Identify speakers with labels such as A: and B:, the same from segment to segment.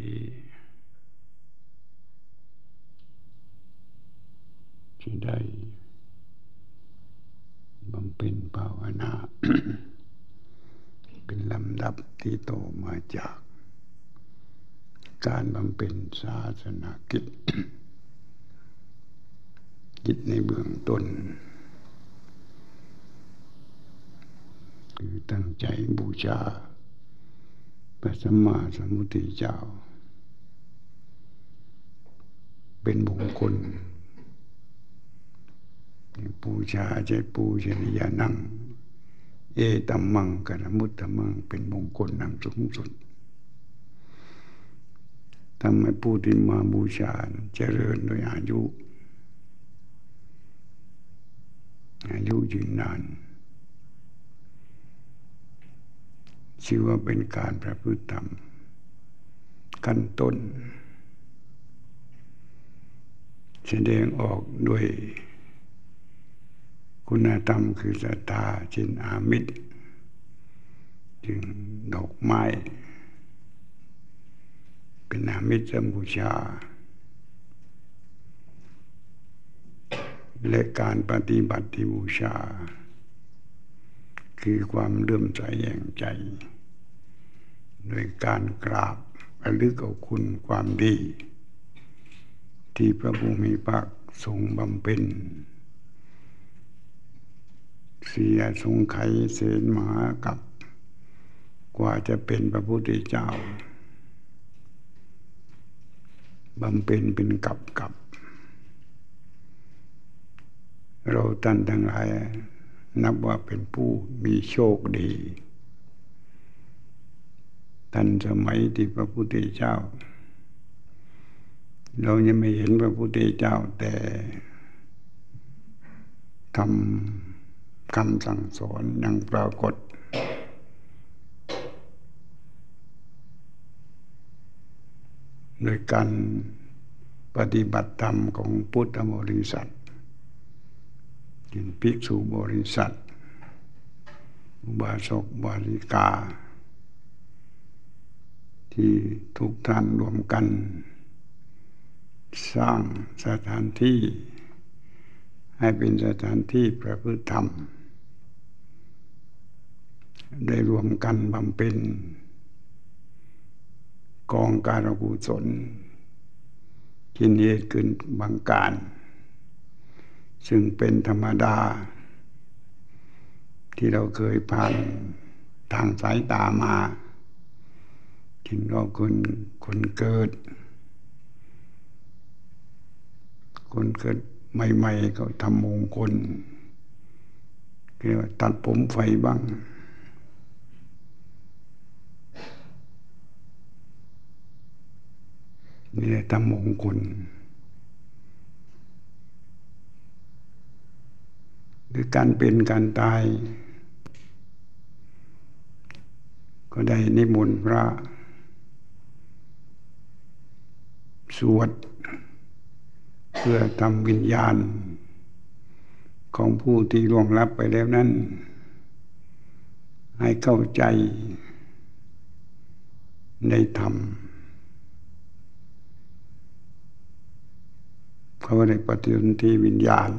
A: นี้จะได้บำเพ็ญภาวนา เป็นลำดับที่โตมาจาก การบำเพ็ญศาสนากิจ กิจในเบื้องต้น คือตั้งใจบูชา พระสัมมาสัมพุทธเจ้า เป็นมงคลปูชาใจปูชนียานัง เอตัมมังกนมุตตมัง เป็นมงคลนังสูงสุดทำให้ผู้ที่มาบูชาเจริญโดยอายุ อายุยืนนาน ชื่อว่าเป็นการประพฤติธรรมขั้นต้น แสดงออกด้วยคุณธรรมคือศรัทธาเช่นอามิตร จึงดอกไม้ เป็นอามิตรสมุชา และการปฏิบัติบูชา คือความเลื่อมใสแห่งใจ โดยการกราบระลึกเอาคุณความดี ที่พระภูมิภาคทรงบำเพ็ญเสียสงไขเสนมหากับ กว่าจะเป็นพระพุทธเจ้าบำเพ็ญเป็นกับกับ เราท่านทั้งหลาย นับว่าเป็นผู้มีโชคดีทันสมัยที่พระพุทธเจ้า เรายังไม่เห็นพระพุทธเจ้าแต่ทำคำสั่งสอนยังปรากฏ โดยการปฏิบัติธรรมของพุทธบริษัท กินภิกษุบริษัท อุบาสกบริกา ที่ทุกท่านรวมกัน สร้างสถานที่ ให้เป็นสถานที่ประพฤติธรรม ได้รวมกันบำเพ็ญกองการกุศลกินเหตุขึ้นบางการ ซึ่งเป็นธรรมดา ที่เราเคยผ่านทางสายตามาถึงเราคนคนเกิด คนเกิดใหม่ๆก็ทำมงคลเรียกว่าตัดผมไฟบ้างนี่แหละทำมงคล หรือการเป็นการตาย ก็ได้นิมนต์พระ สวด เพื่อทำวิญญาณ ของผู้ที่ล่วงลับไปแล้วนั้น ให้เข้าใจในธรรมเขาได้ปฏิสนธิวิญญาณ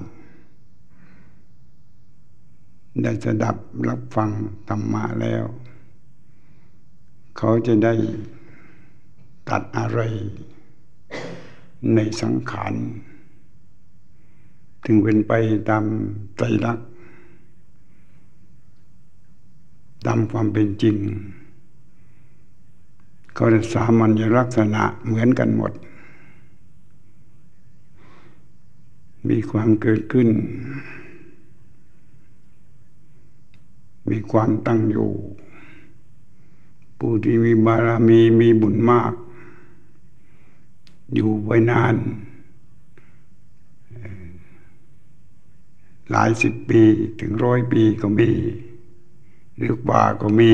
A: ได้สดับรับฟังธรรมะแล้ว เขาจะได้ตัดอะไร ในสังขารถึงเป็นไปตามใจรักตามความเป็นจริง เขาจะสามัญลักษณะเหมือนกันหมด มีความเกิดขึ้น มีความตั้งอยู่ ผู้ที่มีบารมีมีบุญมาก อยู่ไว้นาน หลายสิบปีถึงร้อยปีก็มีหรือกว่าก็มี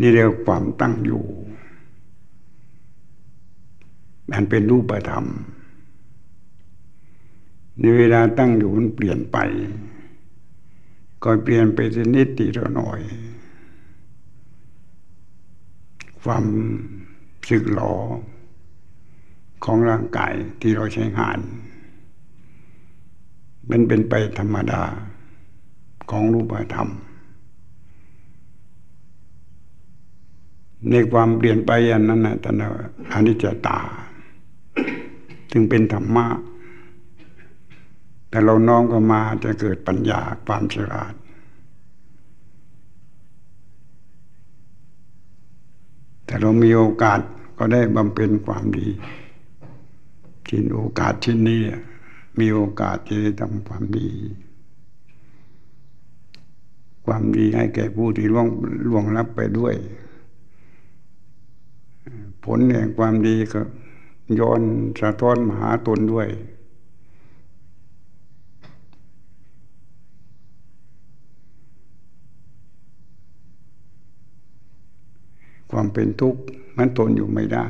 A: นี่เรียกความตั้งอยู่มันเป็นรูปธรรมในเวลาตั้งอยู่มันเปลี่ยนไป ก็เปลี่ยนไปทีนิดทีละหน่อย ความสึกหลอของร่างกายที่เราใช้งาน มันเป็นไปธรรมดาของรูปธรรม ในความเปลี่ยนไปอันนั้นนะท่านอนิจจตา ถึงเป็นธรรมะ แต่เราน้อมก็มาจะเกิดปัญญาความฉลาดแต่เรามีโอกาสก็ได้บำเพ็ญความดีชินโอกาสชิ้นนี้มีโอกาสจะได้ทำความดี ความดีให้แก่ผู้ที่ล่วงล่วงรับไปด้วย ผลแห่งความดีก็ย้อนสะท้อนมหาตนด้วย ความ เป็นทุกข์มันทนอยู่ไม่ได้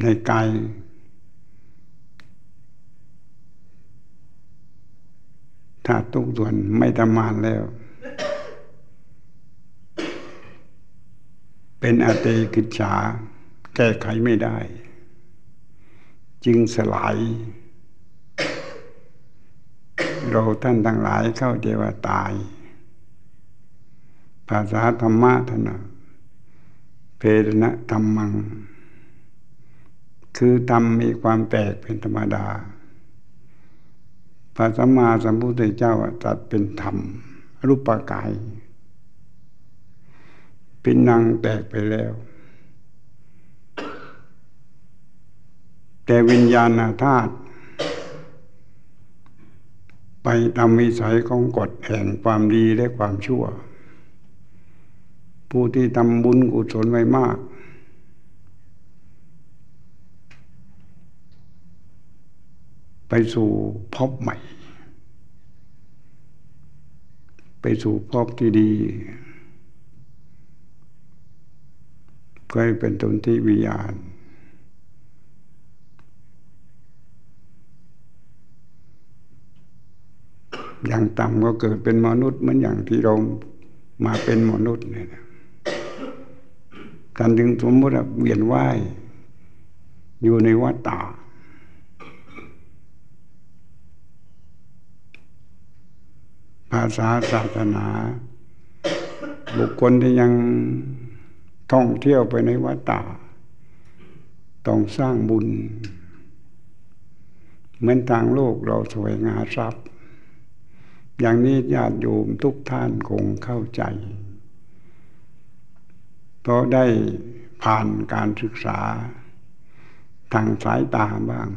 A: ในกายถ้าทุกส่วนไม่ทำงานแล้ว เป็นอาเตกิจฉาแก้ไขไม่ได้ จึงสลาย เราท่านทั้งหลายเข้าใจว่าตาย ภาษาธรรมะท่านเพรณะธรรมัง คือธรรมมีความแตกเป็นธรรมดา พระสัมมาสัมพุทธเจ้าจัดเป็นธรรม รูปกายเป็นนังแตกไปแล้ว แต่วิญญาณธาตุไปตามวิสัยของกฎแห่งความดีและความชั่ว ผู้ที่ทำบุญกุศลไว้มาก ไปสู่พบใหม่ ไปสู่พบที่ดีก็ให้เป็นตนที่วิญญาณอย่างต่ำก็เกิดเป็นมนุษย์เหมือนอย่างที่เรามาเป็นมนุษย์เนี่ย การถึงสมมติเวียนว่ายอยู่ในวัฏฏะภาษาศาสนา บุคคลที่ยังท่องเที่ยวไปในวัฏฏะต้องสร้างบุญ เหมือนทางโลกเราสวยงาทรัพย์ อย่างนี้ญาติโยมทุกท่านคงเข้าใจ เพราะได้ผ่านการศึกษาทางสายตาบ้าง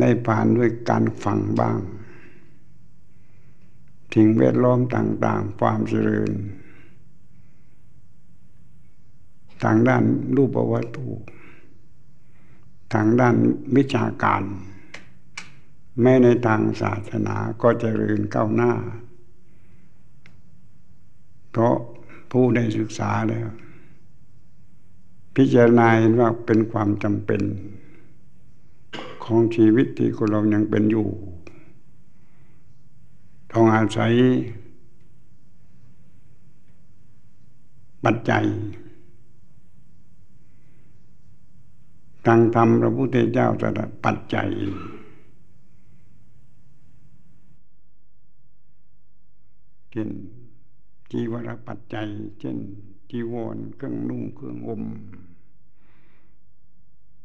A: ได้ผ่านด้วยการฟังบ้างสิ่งแวดล้อมต่างๆ ความเจริญทางด้านรูปวัตถุ ทางด้านวิชาการ แม้ในทางศาสนาก็เจริญก้าวหน้า เพราะ ผู้ได้ศึกษาแล้ว พิจารณาเห็นว่าเป็นความจำเป็น ของชีวิตที่คนเรายังเป็นอยู่ ต้องอาศัย ปัจจัยทางธรรมพระพุทธเจ้าตรัสปัจจัยเช่น จีวรปัจจัย เช่นจีวรเครื่องนุ่งเครื่องอม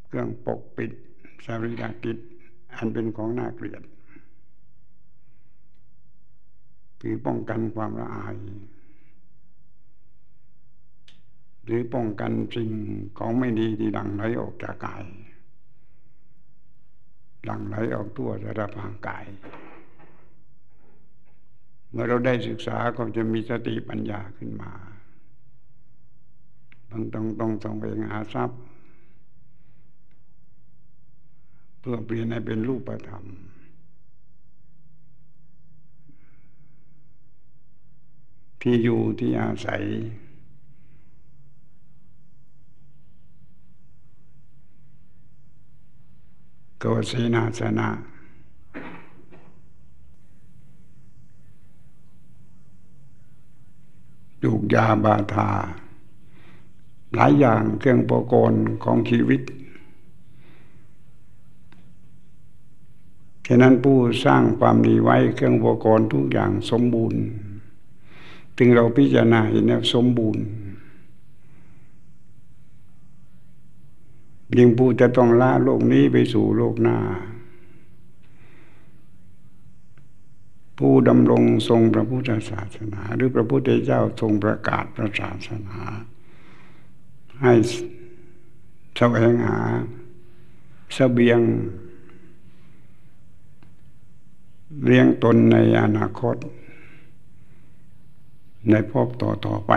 A: เครื่องปกปิดสารีระกิจอันเป็นของน่าเกลียดคือป้องกันความละอาย หรือป้องกันสิ่งของไม่ดีที่ดังไหลออกจากกาย ดังไหลออกตัวระดับร่างกาย เมื่อเราได้ศึกษาก็จะมีสติปัญญาขึ้นมาต้องต้องต้องต้องไปหาทรัพย์ เพื่อเปลี่ยนให้เป็นรูปธรรม ที่อยู่ที่อาศัยก็เสนาสนะ ยูกยาบาทา หลายอย่างเครื่องประกอบของชีวิตฉะนั้นผู้สร้างความดีไว้เครื่องอุปกรณ์ทุกอย่างสมบูรณ์ถึงเราพิจารณาเห็นแล้วสมบูรณ์ ยิ่งผู้จะต้องละโลกนี้ไปสู่โลกหน้า ผู้ดำรงทรงพระพุทธศาสนา หรือพระพุทธเจ้าทรงประกาศพระศาสนา ให้แสวงหาสเสบียง เลี้ยงตนในอนาคต ในพบต่อต่อไป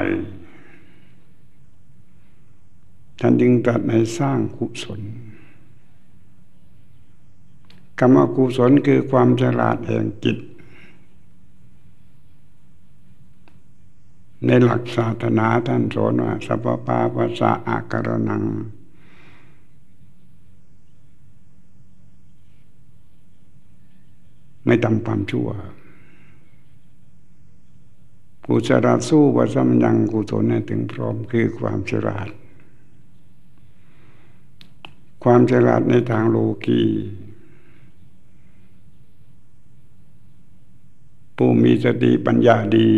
A: ท่านจึงตรัสในสร้างกุศลกรรมกุศลคือความฉลาดแห่งจิต ในหลักศาสนาท่านสอนว่าสัพพาปัสสะอาการนัง ไม่ทำความชั่ว กุศลสู้วัสมยังกุศลให้ถึงพร้อมคือความฉลาด ความฉลาดในทางโลกีผู้มีสติปัญญาดี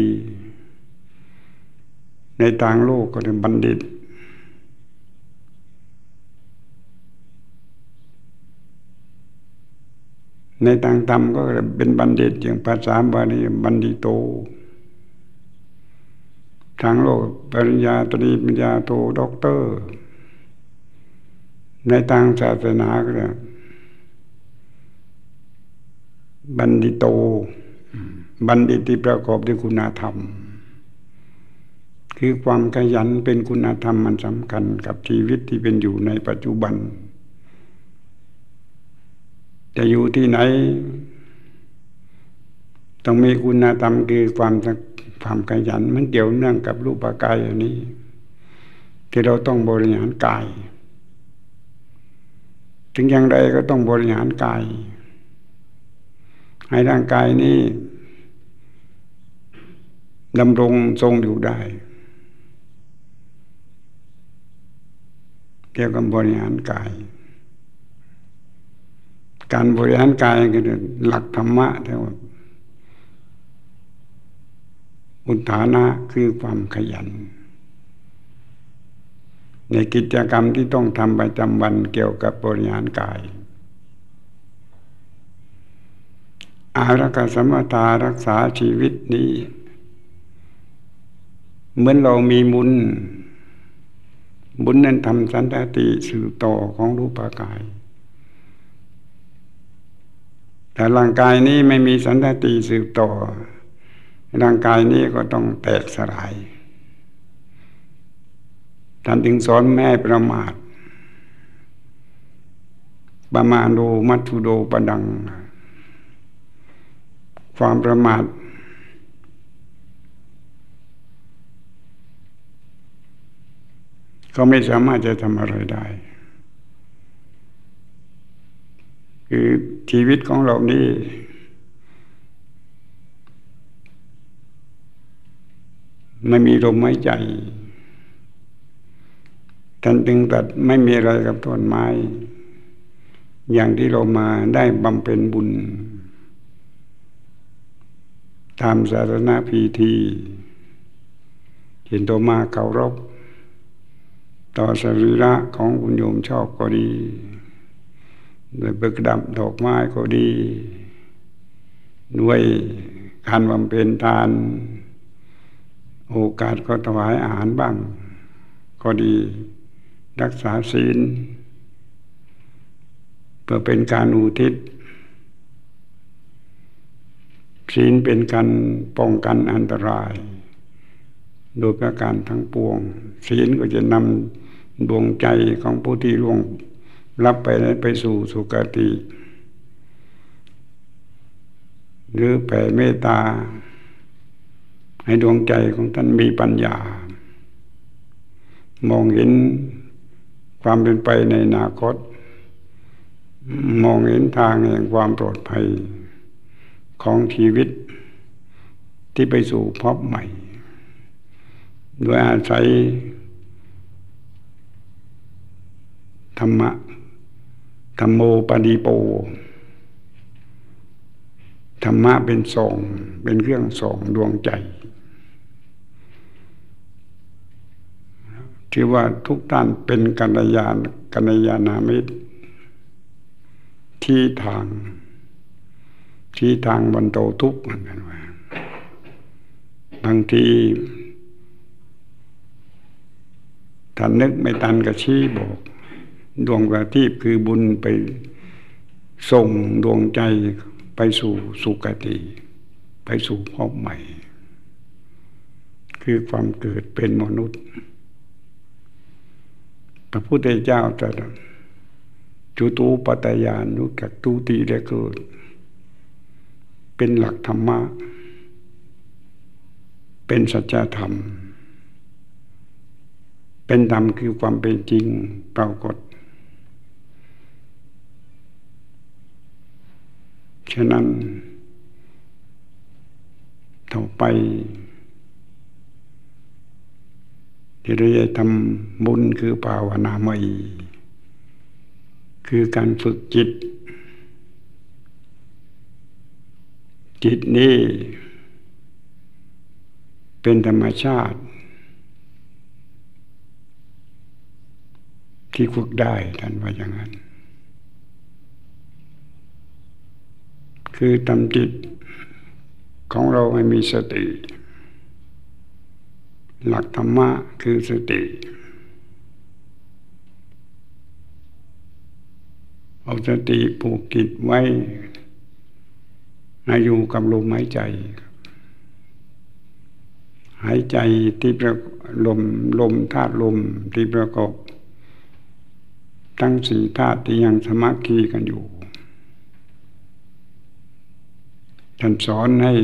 A: ในทางโลกก็เป็นบัณฑิต ในทางธรรมก็เป็นบัณฑิตอย่างภาษาบาลีบัณฑิโต ทางโลกปริญญาตรีปัญญาโทด็อกเตอร์ ในทางศาสนาก็เรียกบัณฑิโต บัณฑิตที่ประกอบด้วยคุณธรรม คือความขยันเป็นคุณธรรมมันสำคัญกับชีวิตที่เป็นอยู่ในปัจจุบัน จะอยู่ที่ไหน ต้องมีคุณธรรมคือความความขยันมันเกี่ยวเนื่องกับรูปกายอันนี้ ที่เราต้องบริหารกาย ถึงอย่างไรก็ต้องบริหารกาย ให้ร่างกายนี้ดำรงทรงอยู่ได้ เกี่ยวกับบริหารกาย การบริหารกายก็คือหลักธรรมะแต่ว่าอุทานะคือความขยัน ในกิจกรรมที่ต้องทำประจำวันเกี่ยวกับบริหารกาย อารักษสมตารักษาชีวิตนี้ เหมือนเรามีบุญ บุญนั้นทำสันติสืบต่อของรูปกายแต่ร่างกายนี้ไม่มีสันติสืบต่อ ร่างกายนี้ก็ต้องแตกสลายท่านจึงสอนแม่ประมาทประมาโดมัตุโดปดัง ความประมาท ก็ไม่สามารถจะทำอะไรได้ คือชีวิตของเรานี่ไม่มีลมหายใจ ท่านจึงตัดไม่มีอะไรกับต้นไม้ อย่างที่เรามาได้บำเพ็ญบุญ ตามศาสนาพีทีเห็นตัวมาเคารพ ต่อสรีระของคุณโยมชอบก็ดีด้วยประดับดอกไม้ก็ดีด้วยการบำเพ็ญทาน โอกาสก็ถวายอาหารบ้าง ก็ดีรักษาศีล เพื่อเป็นการอุทิศศีลเป็นการป้องกันอันตราย โดยประการทั้งปวงศีลก็จะนำดวงใจของผู้ที่ล่วงรับไปไปสู่สุคติ หรือแผ่เมตตา ให้ดวงใจของท่านมีปัญญา มองเห็นความเป็นไปในอนาคต มองเห็นทางแห่งความปลอดภัยของชีวิตที่ไปสู่พบใหม่ โดยอาศัยธรรมะธรรมโมปฏิโป ธรรมะเป็นสองเป็นเครื่องสองดวงใจที่ว่าทุกท่านเป็นกัญญาณกัญญาณามิตร ที่ทาง ที่ทางบรรเทาทุกข์มันกันว่าบางที ถ้านึกไม่ตันก็ชี้บอก ดวงประทีปคือบุญไปส่งดวงใจไปสู่สุคติ ไปสู่พบใหม่ คือความเกิดเป็นมนุษย์ พระพุทธเจ้าตรัสจุตูปัตยานุกักตูตีและเกิด เป็นหลักธรรมะ เป็นสัจธรรม เป็นธรรมคือความเป็นจริงปรากฏ ฉะนั้นต่อไปที่เราจะทำบุญคือภาวนาไม่คือการฝึกจิต จิตนี้เป็นธรรมชาติ ที่ฝึกได้ท่านว่าอย่างนั้น คือทำจิตของเราให้มีสติ หลักธรรมะคือสติเอาสติผูกจิตไว้ให้อยู่กับลมหายใจ หายใจที่ประลมลมธาตุลมที่ประกอบ ทั้งสี่ธาตุที่ยังสมาธิกันอยู่ ท่านสอนให้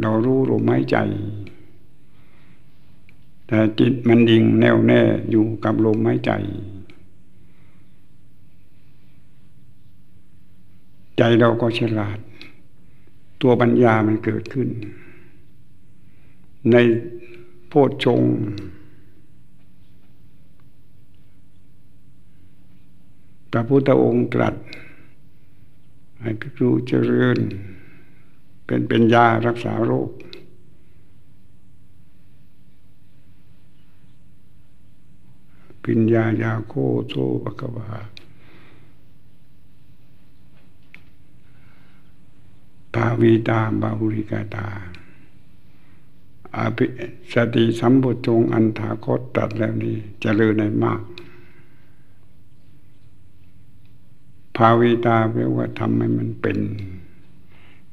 A: เรารู้ลมหายใจ แต่จิตมันยิงแน่วแน่อยู่กับลมหายใจ ใจเราก็ฉลาด ตัวปัญญามันเกิดขึ้น ในโพชฌง พระพุทธองค์ตรัส ให้พิจูเจริญ เป็นเป็นยารักษาโรค ปิญญายาโคโซปะกวาภาวีตาบาบุริกาตาอภิสติสัมบุจงอันถาคตตัดแล้วนี้จเจริญในมาก ภาวีตาแปลว่าทำให้มันเป็น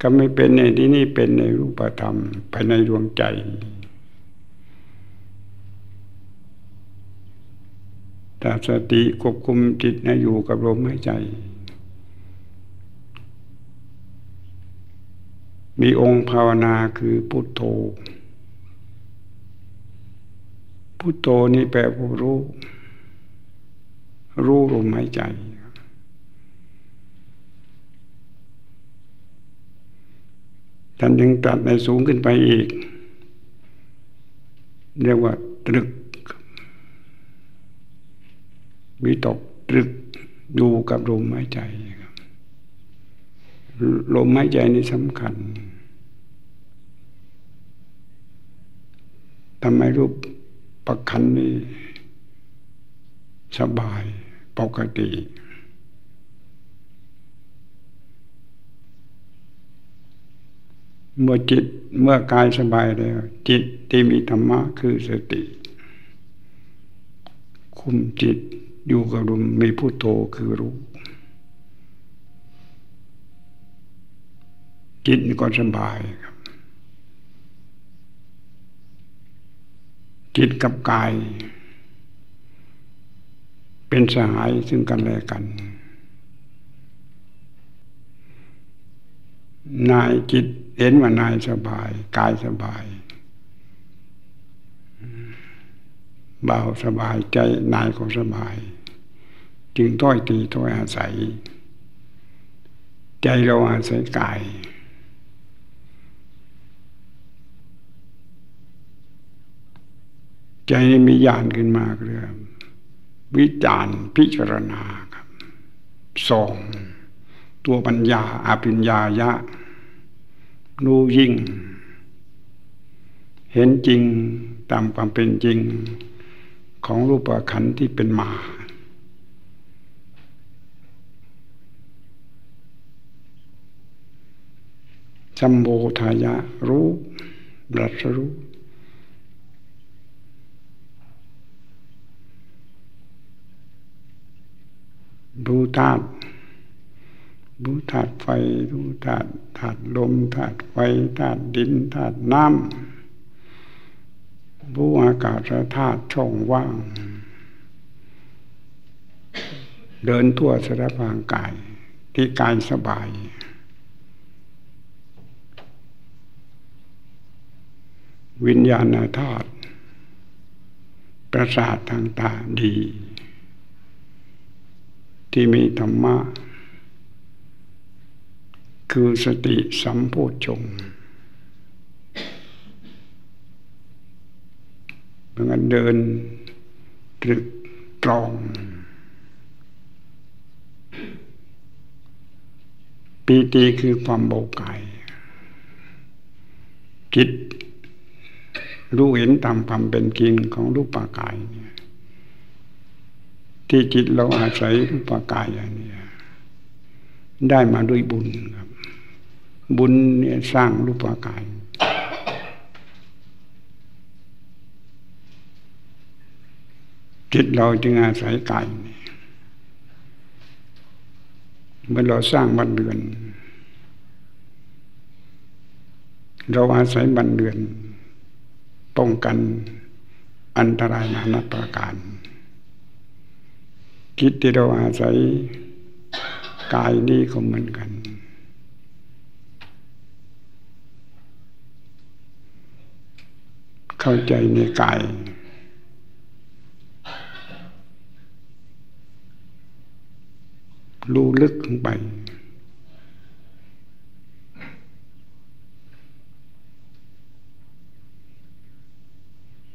A: ก็ไม่เป็นในที่นี้เป็นในรูปธรรมภายในดวงใจแต่สติควบคุมจิตนะอยู่กับลมหายใจ มีองค์ภาวนาคือพุทโธพุทโธนี่แปลว่ารู้ รู้ลมหายใจ ท่านยังตัดในสูงขึ้นไปอีก เรียกว่าตรึกวิตกตรึกอยู่กับลมหายใจครับลมหายใจนี่สำคัญทำให้รูปประคันนี่สบายปกติ เมื่อจิตเมื่อกายสบายแล้ว จิตที่มีธรรมะคือสติ คุมจิตอยู่กับลมมีพุโทโธคือรู้ จิตก็สบายครับ จิตกับกาย เป็นสหายซึ่งกันและกันนายจิต เห็นว่านายสบาย กายสบายเบาสบายใจนายก็สบาย จึงต้อยตีต้อยอาศัย ใจเราอาศัยกาย ใจมีญาณขึ้นมาเรื่องวิจารณ์พิจารณาครับสองตัวปัญญาอาปิญญายะ รู้ยิ่ง เห็นจริงตามความเป็นจริงของรูปขันธ์ที่เป็นมา จัมโบทายะรู้รัสรู้รู้ธาตุ รู้ธาตุไฟรู้ธาตุธาตุลมธาตุไฟธาตุดินธาตุน้ำรู้อากาศธาตุช่องว่าง เดินทั่วสารพางกาย ที่กายสบาย วิญญาณธาตุประสาททางตาดี ที่มีธรรมะ คือสติสัมโพชงเมื่อเดินตรึกตรอง ปีติคือความเบากายจิตรู้เห็นตามความเป็นจริงของรูปปากายเนี่ยที่จิตเราอาศัยรูปกายอย่างนี้ได้มาด้วยบุญครับ บุญเนี่ยสร้างรูปกาย จิตเราจึงอาศัยกายเมื่อเราสร้างบันเดือน เราอาศัยบันเดือน ป้องกันอันตรายนานาประการ คิดที่เราอาศัยกายนี้ก็เหมือนกัน เข้าใจในกาย รู้ลึกลงไป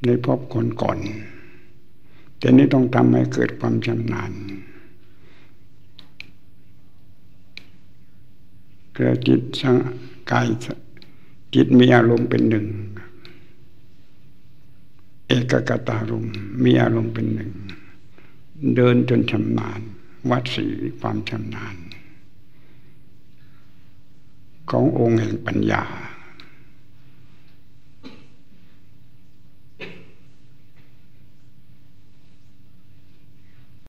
A: ในพบคนก่อนแต่นี้ต้องทำให้เกิดความชำนาญเกิดจิตสังกายจิตมีอารมณ์เป็นหนึ่ง เอกกตารมมีอารมณ์เป็นหนึ่ง เดินจนชำนาญ วัดสีความชำนาญ ขององค์แห่งปัญญา